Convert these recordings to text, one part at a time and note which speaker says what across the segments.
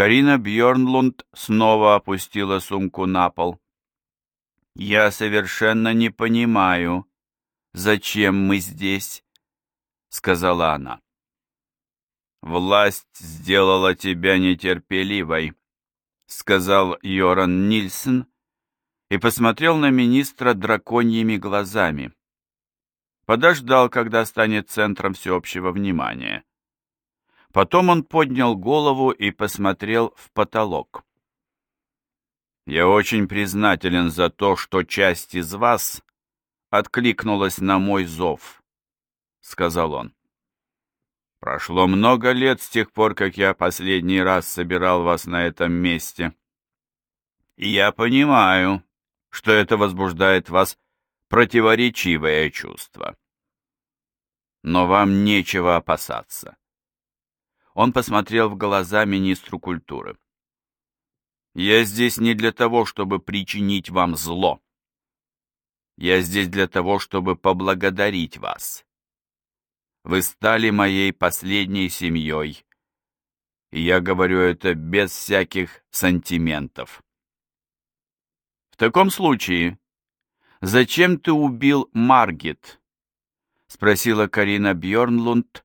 Speaker 1: Карина Бьорнлунд снова опустила сумку на пол. «Я совершенно не понимаю, зачем мы здесь», — сказала она. «Власть сделала тебя нетерпеливой», — сказал Йоран Нильсон и посмотрел на министра драконьими глазами. Подождал, когда станет центром всеобщего внимания. Потом он поднял голову и посмотрел в потолок. «Я очень признателен за то, что часть из вас откликнулась на мой зов», — сказал он. «Прошло много лет с тех пор, как я последний раз собирал вас на этом месте. И я понимаю, что это возбуждает вас противоречивое чувство. Но вам нечего опасаться. Он посмотрел в глаза министру культуры. «Я здесь не для того, чтобы причинить вам зло. Я здесь для того, чтобы поблагодарить вас. Вы стали моей последней семьей, и я говорю это без всяких сантиментов. В таком случае, зачем ты убил Маргет?» — спросила Карина Бьорнлунд,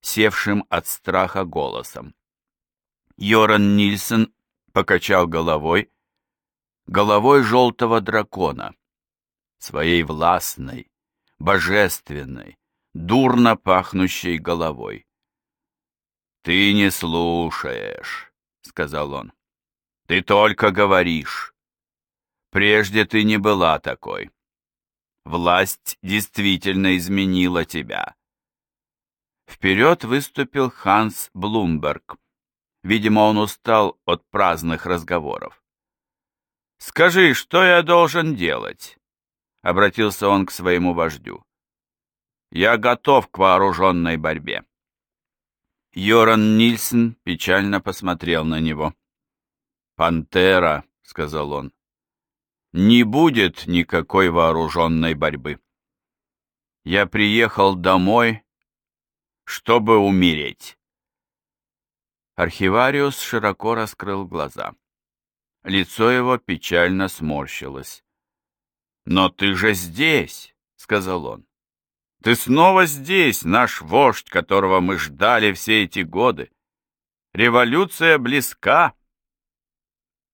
Speaker 1: севшим от страха голосом. Йоран Нильсон покачал головой, головой желтого дракона, своей властной, божественной, дурно пахнущей головой. «Ты не слушаешь», — сказал он. «Ты только говоришь. Прежде ты не была такой. Власть действительно изменила тебя. Вперед выступил Ханс Блумберг. Видимо, он устал от праздных разговоров. «Скажи, что я должен делать?» — обратился он к своему вождю. «Я готов к вооруженной борьбе». Йоран Нильсон печально посмотрел на него. «Пантера», — сказал он, — «не будет никакой вооруженной борьбы. Я приехал домой чтобы умереть. Архивариус широко раскрыл глаза. Лицо его печально сморщилось. «Но ты же здесь!» — сказал он. «Ты снова здесь, наш вождь, которого мы ждали все эти годы. Революция близка!»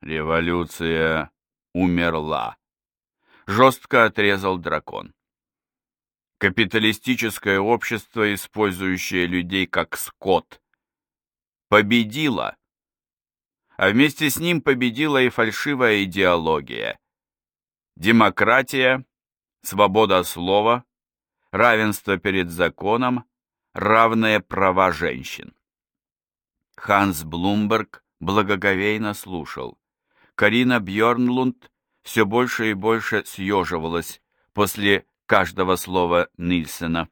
Speaker 1: «Революция умерла», — жестко отрезал дракон. Капиталистическое общество, использующее людей как скот, победило, а вместе с ним победила и фальшивая идеология. Демократия, свобода слова, равенство перед законом, равные права женщин. Ханс Блумберг благоговейно слушал. Карина Бьорнлунд все больше и больше съеживалась после каждого слова Нильсена.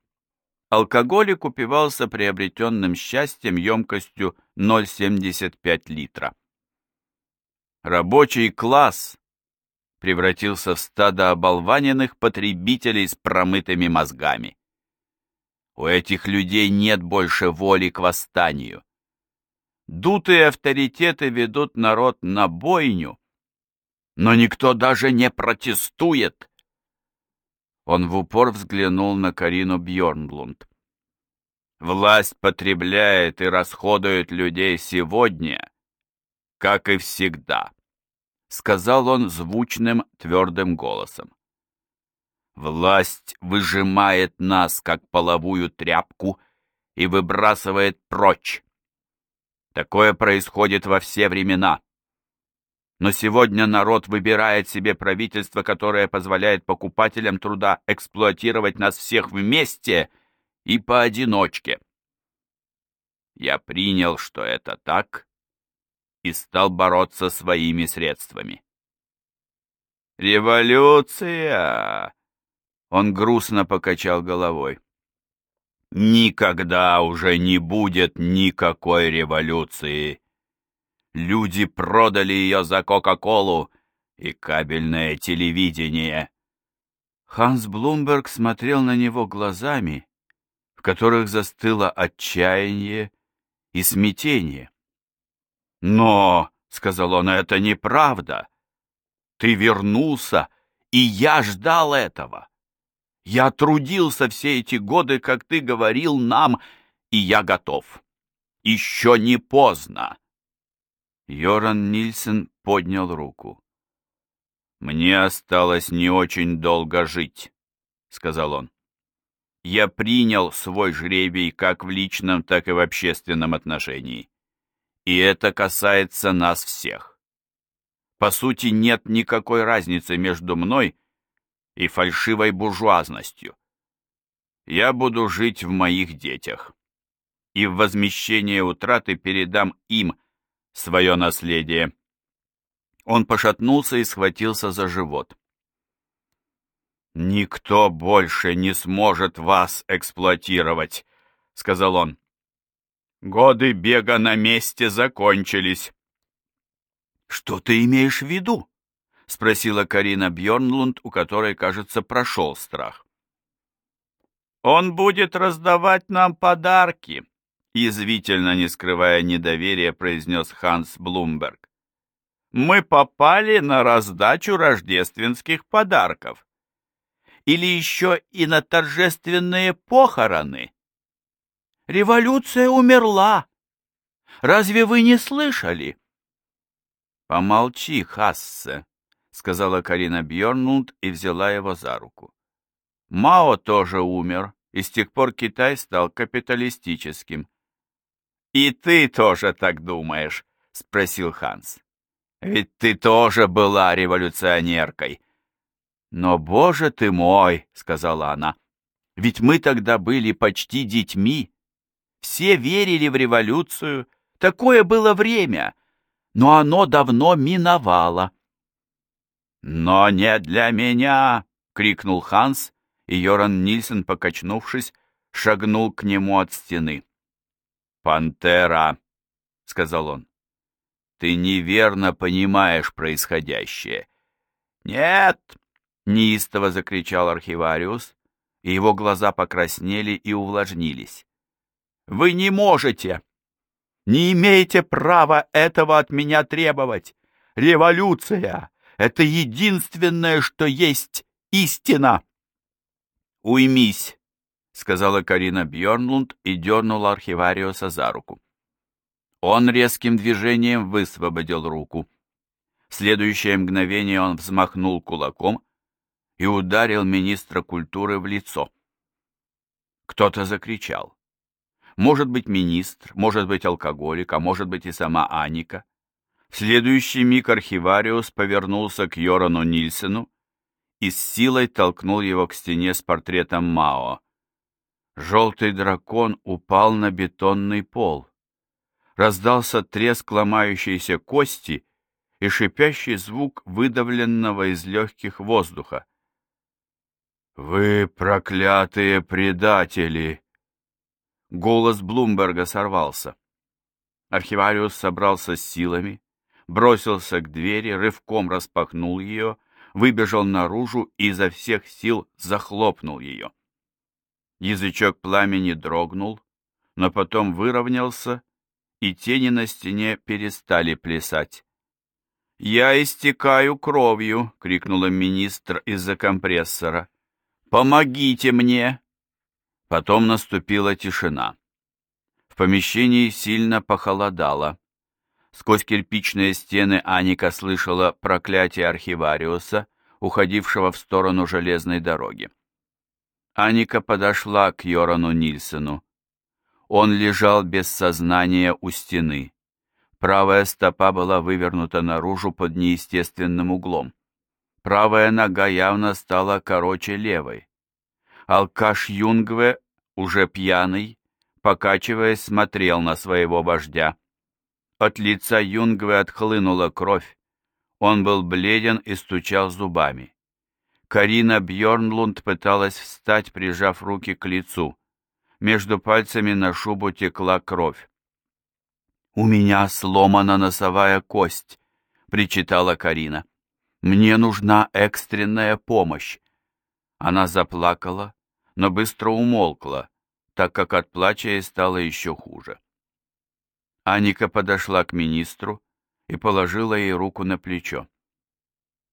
Speaker 1: Алкоголик упивался приобретенным счастьем емкостью 0,75 литра. Рабочий класс превратился в стадо оболваненных потребителей с промытыми мозгами. У этих людей нет больше воли к восстанию. Дутые авторитеты ведут народ на бойню, но никто даже не протестует. Он в упор взглянул на Карину Бьорнблунд. «Власть потребляет и расходует людей сегодня, как и всегда», — сказал он звучным твердым голосом. «Власть выжимает нас, как половую тряпку, и выбрасывает прочь. Такое происходит во все времена. Но сегодня народ выбирает себе правительство, которое позволяет покупателям труда эксплуатировать нас всех вместе и поодиночке. Я принял, что это так, и стал бороться своими средствами. «Революция!» Он грустно покачал головой. «Никогда уже не будет никакой революции!» Люди продали ее за Кока-Колу и кабельное телевидение. Ханс Блумберг смотрел на него глазами, в которых застыло отчаяние и смятение. «Но», — сказал он, — «это неправда. Ты вернулся, и я ждал этого. Я трудился все эти годы, как ты говорил нам, и я готов. Еще не поздно». Йоран Нильсен поднял руку. «Мне осталось не очень долго жить», — сказал он. «Я принял свой жребий как в личном, так и в общественном отношении. И это касается нас всех. По сути, нет никакой разницы между мной и фальшивой буржуазностью. Я буду жить в моих детях, и в возмещение утраты передам им свое наследие». Он пошатнулся и схватился за живот. «Никто больше не сможет вас эксплуатировать», — сказал он. «Годы бега на месте закончились». «Что ты имеешь в виду?» — спросила Карина Бьернлунд, у которой, кажется, прошел страх. «Он будет раздавать нам подарки», — язвительно, не скрывая недоверия, произнес Ханс Блумберг мы попали на раздачу рождественских подарков. Или еще и на торжественные похороны. Революция умерла. Разве вы не слышали? Помолчи, Хассе, сказала Карина Бьернунд и взяла его за руку. Мао тоже умер, и с тех пор Китай стал капиталистическим. И ты тоже так думаешь? спросил Ханс. Ведь ты тоже была революционеркой. Но, боже ты мой, сказала она, ведь мы тогда были почти детьми. Все верили в революцию. Такое было время. Но оно давно миновало. Но не для меня, крикнул Ханс, и Йоран Нильсон, покачнувшись, шагнул к нему от стены. «Пантера», — сказал он. Ты неверно понимаешь происходящее. Нет, неистово закричал архивариус, и его глаза покраснели и увлажнились. Вы не можете, не имеете права этого от меня требовать. Революция — это единственное, что есть истина. Уймись, — сказала Карина Бьернлунд и дернула архивариуса за руку. Он резким движением высвободил руку. В следующее мгновение он взмахнул кулаком и ударил министра культуры в лицо. Кто-то закричал. Может быть, министр, может быть, алкоголик, а может быть и сама Аника. В следующий миг архивариус повернулся к Йорану Нильсену и с силой толкнул его к стене с портретом Мао. Желтый дракон упал на бетонный пол раздался треск ломающейся кости и шипящий звук выдавленного из легких воздуха. «Вы проклятые предатели!» Голос Блумберга сорвался. Архивариус собрался с силами, бросился к двери, рывком распахнул ее, выбежал наружу и изо всех сил захлопнул ее. Язычок пламени дрогнул, но потом выровнялся и тени на стене перестали плясать. «Я истекаю кровью!» — крикнула министр из-за компрессора. «Помогите мне!» Потом наступила тишина. В помещении сильно похолодало. Сквозь кирпичные стены Аника слышала проклятие архивариуса, уходившего в сторону железной дороги. Аника подошла к Йорану Нильсену. Он лежал без сознания у стены. Правая стопа была вывернута наружу под неестественным углом. Правая нога явно стала короче левой. Алкаш Юнгве, уже пьяный, покачиваясь, смотрел на своего вождя. От лица Юнгве отхлынула кровь. Он был бледен и стучал зубами. Карина Бьорнлунд пыталась встать, прижав руки к лицу. Между пальцами на шубу текла кровь. «У меня сломана носовая кость», — причитала Карина. «Мне нужна экстренная помощь». Она заплакала, но быстро умолкла, так как от плача ей стало еще хуже. Аника подошла к министру и положила ей руку на плечо.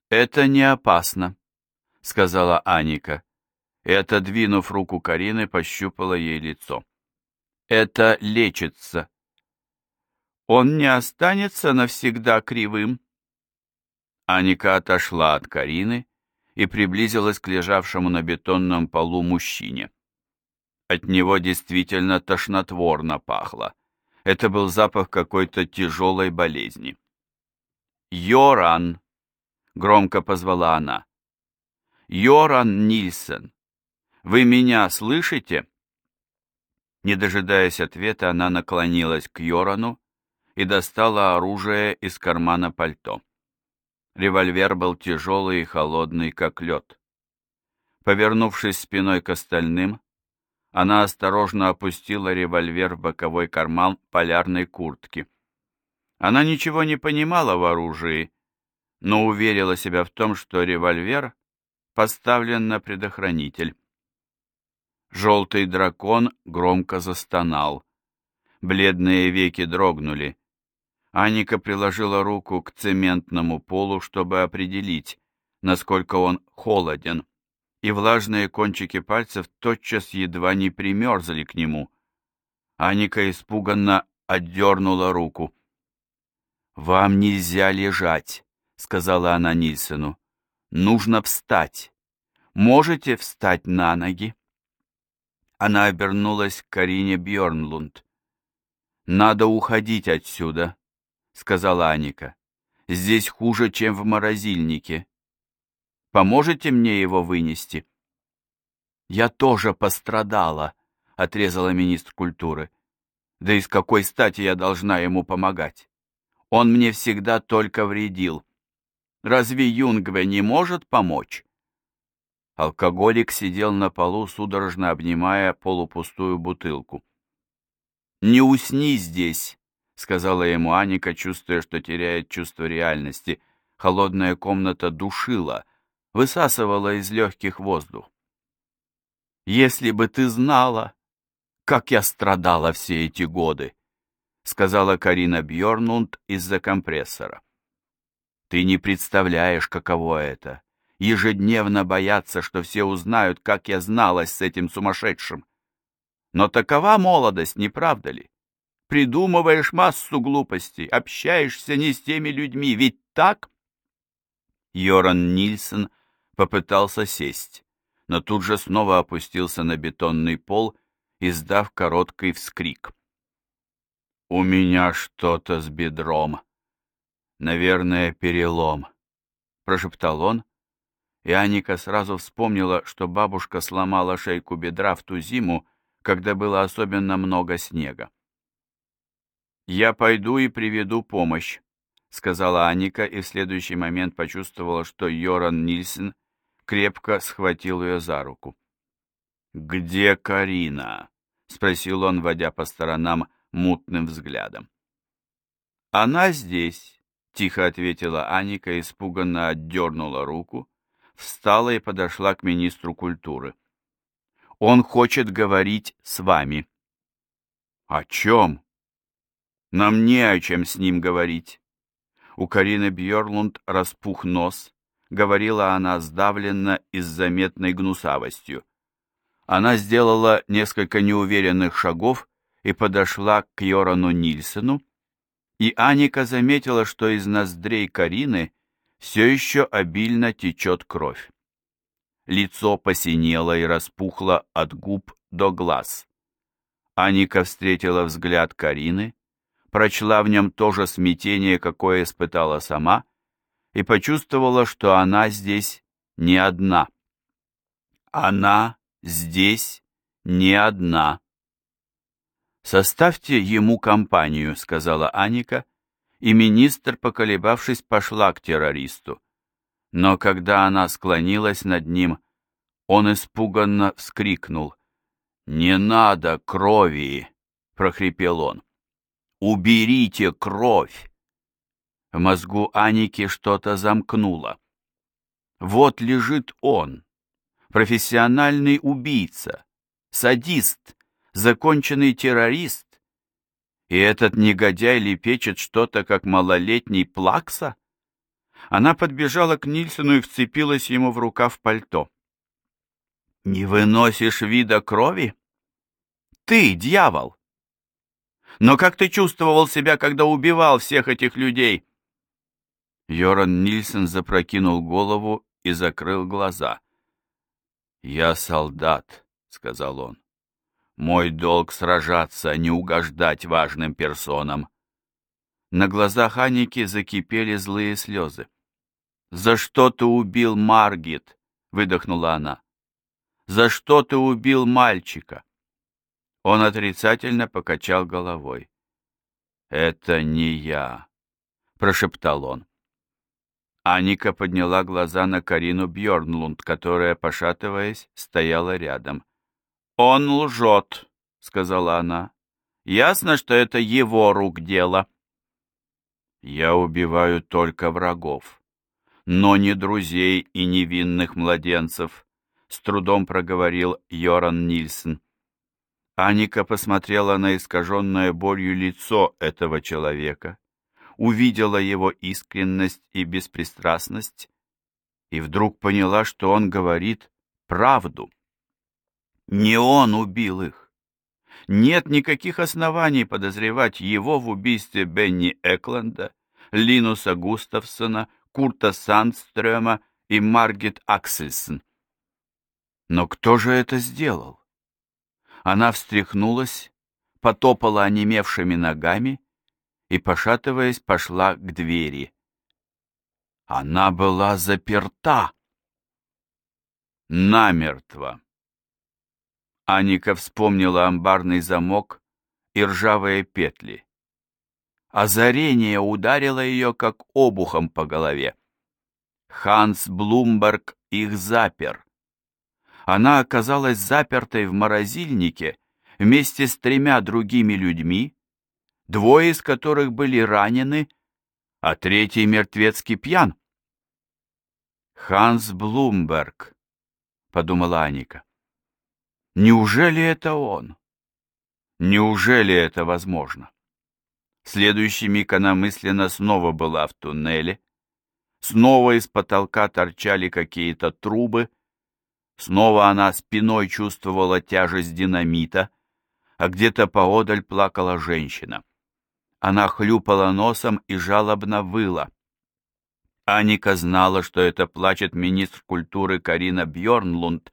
Speaker 1: «Это не опасно», — сказала Аника, и, отодвинув руку Карины, пощупала ей лицо. «Это лечится». «Он не останется навсегда кривым?» Аника отошла от Карины и приблизилась к лежавшему на бетонном полу мужчине. От него действительно тошнотворно пахло. Это был запах какой-то тяжелой болезни. «Йоран!» — громко позвала она. «Йоран Нильсен, вы меня слышите?» Не дожидаясь ответа, она наклонилась к Йорану и достала оружие из кармана пальто. Револьвер был тяжелый и холодный, как лед. Повернувшись спиной к остальным, она осторожно опустила револьвер в боковой карман полярной куртки. Она ничего не понимала в оружии, но уверила себя в том, что револьвер поставлен на предохранитель. Желтый дракон громко застонал. Бледные веки дрогнули. Аника приложила руку к цементному полу, чтобы определить, насколько он холоден, и влажные кончики пальцев тотчас едва не примерзли к нему. Аника испуганно отдернула руку. «Вам нельзя лежать», — сказала она Нильсену. «Нужно встать. Можете встать на ноги?» Она обернулась к Карине Бьорнлунд. «Надо уходить отсюда», — сказала Аника. «Здесь хуже, чем в морозильнике. Поможете мне его вынести?» «Я тоже пострадала», — отрезала министр культуры. «Да и с какой стати я должна ему помогать? Он мне всегда только вредил. Разве Юнгве не может помочь?» Алкоголик сидел на полу, судорожно обнимая полупустую бутылку. «Не усни здесь», сказала ему Аника, чувствуя, что теряет чувство реальности. Холодная комната душила, высасывала из легких воздух. «Если бы ты знала, как я страдала все эти годы», сказала Карина Бьорнунд из-за компрессора. «Ты не представляешь, каково это — ежедневно бояться, что все узнают, как я зналась с этим сумасшедшим. Но такова молодость, не правда ли? придумываешь массу глупостей, общаешься не с теми людьми, ведь так?» Йоран Нильсон попытался сесть, но тут же снова опустился на бетонный пол, издав короткий вскрик. «У меня что-то с бедром. Наверное, перелом», — прошептал он, и Аника сразу вспомнила, что бабушка сломала шейку бедра в ту зиму, когда было особенно много снега. «Я пойду и приведу помощь», — сказала Аника и в следующий момент почувствовала, что Йоран Нильсен крепко схватил ее за руку. «Где Карина?» — спросил он, водя по сторонам мутным взглядом. «Она здесь», — тихо ответила Аника, испуганно отдернула руку, встала и подошла к министру культуры. «Он хочет говорить с вами». «О чем?» Нам не о чем с ним говорить. У Карины Бьорлунд распух нос, говорила она сдавленно и с заметной гнусавостью. Она сделала несколько неуверенных шагов и подошла к Йорану Нильсену, и Аника заметила, что из ноздрей Карины все еще обильно течет кровь. Лицо посинело и распухло от губ до глаз. Аника встретила взгляд Карины, прочла в нем то же смятение, какое испытала сама, и почувствовала, что она здесь не одна. Она здесь не одна. «Составьте ему компанию», — сказала Аника, и министр, поколебавшись, пошла к террористу. Но когда она склонилась над ним, он испуганно вскрикнул. «Не надо крови!» — прохрипел он. «Уберите кровь!» В мозгу Аники что-то замкнуло. Вот лежит он, профессиональный убийца, садист, законченный террорист, И этот негодяй лепечет что-то, как малолетний плакса? Она подбежала к Нильсону и вцепилась ему в рукав пальто. «Не выносишь вида крови? Ты, дьявол! Но как ты чувствовал себя, когда убивал всех этих людей?» Йоран Нильсон запрокинул голову и закрыл глаза. «Я солдат», — сказал он. «Мой долг сражаться, а не угождать важным персонам». На глазах Аники закипели злые слезы. «За что ты убил Маргит?» — выдохнула она. «За что ты убил мальчика?» Он отрицательно покачал головой. «Это не я», — прошептал он. Аника подняла глаза на Карину Бьорнлунд, которая, пошатываясь, стояла рядом. «Он лжет», — сказала она. «Ясно, что это его рук дело». «Я убиваю только врагов, но не друзей и невинных младенцев», — с трудом проговорил Йоран Нильсон. Аника посмотрела на искаженное болью лицо этого человека увидела его искренность и беспристрастность и вдруг поняла, что он говорит правду. Не он убил их. Нет никаких оснований подозревать его в убийстве Бенни Экленда, Линуса Густавсона, Курта Сандстрёма и Маргет Аксельсон. Но кто же это сделал? Она встряхнулась, потопала онемевшими ногами и, пошатываясь, пошла к двери. Она была заперта. Намертво. Аника вспомнила амбарный замок и ржавые петли. Озарение ударило ее, как обухом по голове. Ханс Блумберг их запер. Она оказалась запертой в морозильнике вместе с тремя другими людьми, двое из которых были ранены, а третий мертвецки пьян. «Ханс Блумберг», — подумала Аника. «Неужели это он? Неужели это возможно?» следующий миг она мысленно снова была в туннеле, снова из потолка торчали какие-то трубы, снова она спиной чувствовала тяжесть динамита, а где-то поодаль плакала женщина. Она хлюпала носом и жалобно выла. Аника знала, что это плачет министр культуры Карина Бьорнлунд,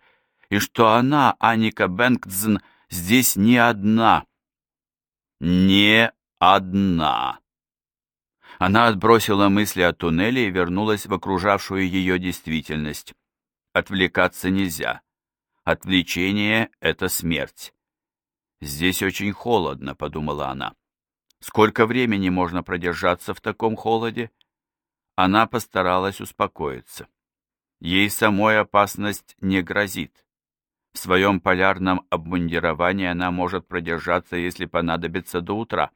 Speaker 1: и что она, Аника Бенктзен, здесь не одна. Не одна. Она отбросила мысли о туннеле и вернулась в окружавшую ее действительность. Отвлекаться нельзя. Отвлечение — это смерть. «Здесь очень холодно», — подумала она. Сколько времени можно продержаться в таком холоде? Она постаралась успокоиться. Ей самой опасность не грозит. В своем полярном обмундировании она может продержаться, если понадобится до утра.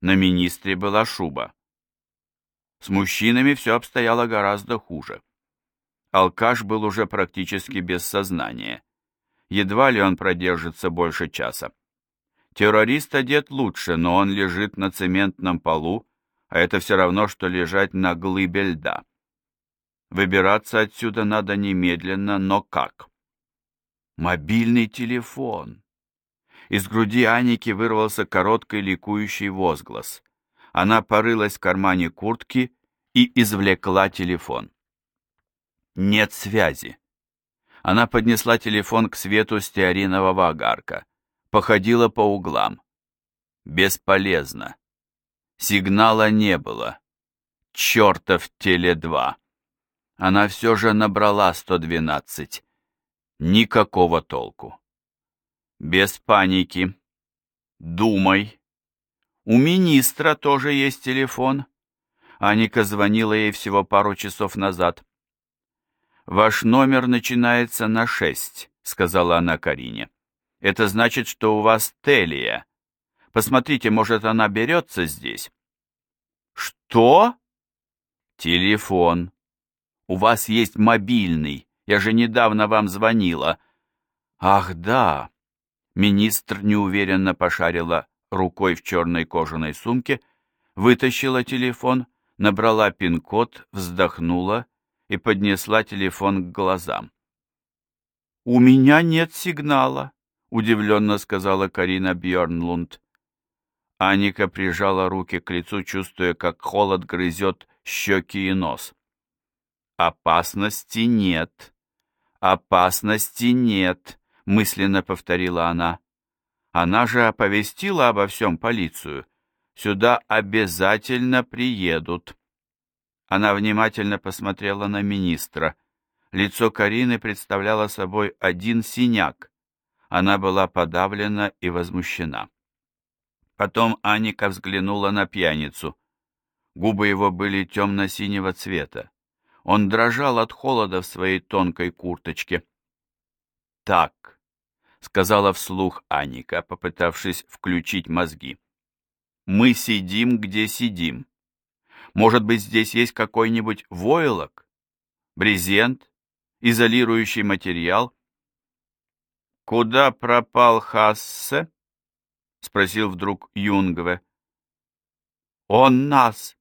Speaker 1: На министре была шуба. С мужчинами все обстояло гораздо хуже. Алкаш был уже практически без сознания. Едва ли он продержится больше часа. Террорист одет лучше, но он лежит на цементном полу, а это все равно, что лежать на глыбе льда. Выбираться отсюда надо немедленно, но как? Мобильный телефон. Из груди Аники вырвался короткий ликующий возглас. Она порылась в кармане куртки и извлекла телефон. Нет связи. Она поднесла телефон к свету стеаринового огарка походила по углам. Бесполезно. Сигнала не было. Чертов Теле-2. Она все же набрала 112. Никакого толку. Без паники. Думай. У министра тоже есть телефон. Аника звонила ей всего пару часов назад. «Ваш номер начинается на шесть», — сказала она Карине. Это значит, что у вас Телия. Посмотрите, может, она берется здесь. Что? Телефон. У вас есть мобильный. Я же недавно вам звонила. Ах, да. Министр неуверенно пошарила рукой в черной кожаной сумке, вытащила телефон, набрала пин-код, вздохнула и поднесла телефон к глазам. «У меня нет сигнала», — удивленно сказала Карина Бьернлунд. Аника прижала руки к лицу, чувствуя, как холод грызет щеки и нос. «Опасности нет. Опасности нет», — мысленно повторила она. «Она же оповестила обо всем полицию. Сюда обязательно приедут». Она внимательно посмотрела на министра. Лицо Карины представляло собой один синяк. Она была подавлена и возмущена. Потом Аника взглянула на пьяницу. Губы его были темно-синего цвета. Он дрожал от холода в своей тонкой курточке. «Так», — сказала вслух Аника, попытавшись включить мозги. «Мы сидим, где сидим. Может быть, здесь есть какой-нибудь войлок, брезент, изолирующий материал?» «Куда пропал Хассе?» — спросил вдруг Юнгве. «Он нас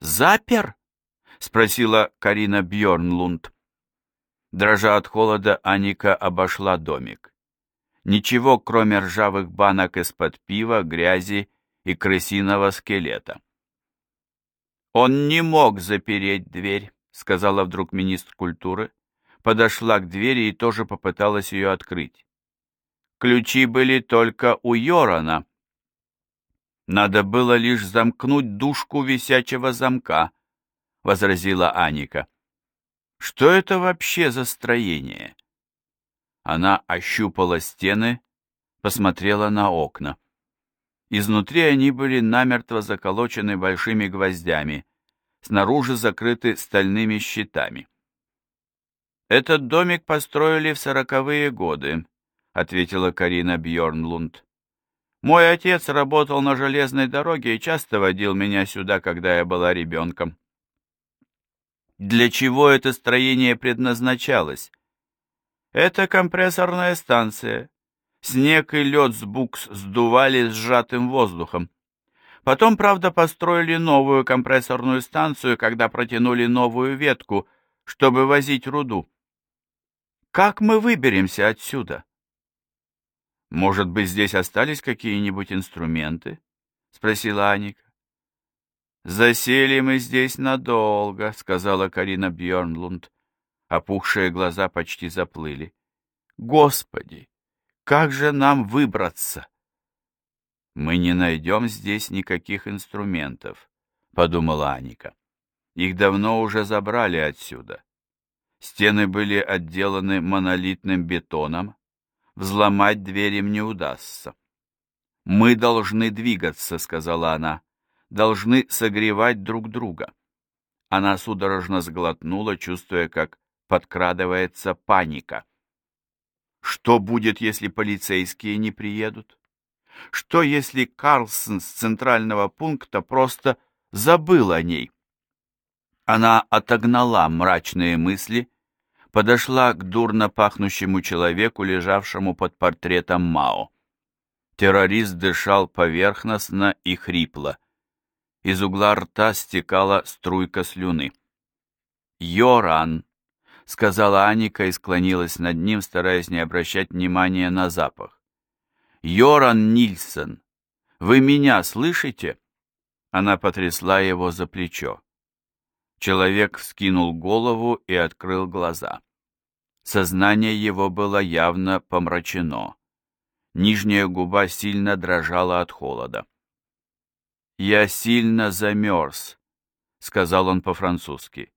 Speaker 1: запер?» — спросила Карина Бьорнлунд. Дрожа от холода, Аника обошла домик. Ничего, кроме ржавых банок из-под пива, грязи и крысиного скелета. «Он не мог запереть дверь», — сказала вдруг министр культуры. Подошла к двери и тоже попыталась ее открыть. Ключи были только у Йорана. Надо было лишь замкнуть дужку висячего замка, — возразила Аника. «Что это вообще за строение?» Она ощупала стены, посмотрела на окна. Изнутри они были намертво заколочены большими гвоздями, снаружи закрыты стальными щитами. «Этот домик построили в сороковые годы», — ответила Карина Бьорнлунд. «Мой отец работал на железной дороге и часто водил меня сюда, когда я была ребенком. Для чего это строение предназначалось? Это компрессорная станция. Снег и лед с букс сдували сжатым воздухом. Потом, правда, построили новую компрессорную станцию, когда протянули новую ветку, чтобы возить руду. Как мы выберемся отсюда? Может быть, здесь остались какие-нибудь инструменты? Спросила Аника. «Засели мы здесь надолго», — сказала Карина Бьернлунд. Опухшие глаза почти заплыли. «Господи, как же нам выбраться?» «Мы не найдем здесь никаких инструментов», — подумала Аника. «Их давно уже забрали отсюда. Стены были отделаны монолитным бетоном. Взломать дверь им не удастся». «Мы должны двигаться», — сказала она должны согревать друг друга. Она судорожно сглотнула, чувствуя, как подкрадывается паника. Что будет, если полицейские не приедут? Что, если Карлсон с центрального пункта просто забыл о ней? Она отогнала мрачные мысли, подошла к дурно пахнущему человеку, лежавшему под портретом Мао. Террорист дышал поверхностно и хрипло. Из угла рта стекала струйка слюны. «Йоран!» — сказала Аника и склонилась над ним, стараясь не обращать внимания на запах. «Йоран Нильсон! Вы меня слышите?» Она потрясла его за плечо. Человек вскинул голову и открыл глаза. Сознание его было явно помрачено. Нижняя губа сильно дрожала от холода. «Я сильно замерз», — сказал он по-французски.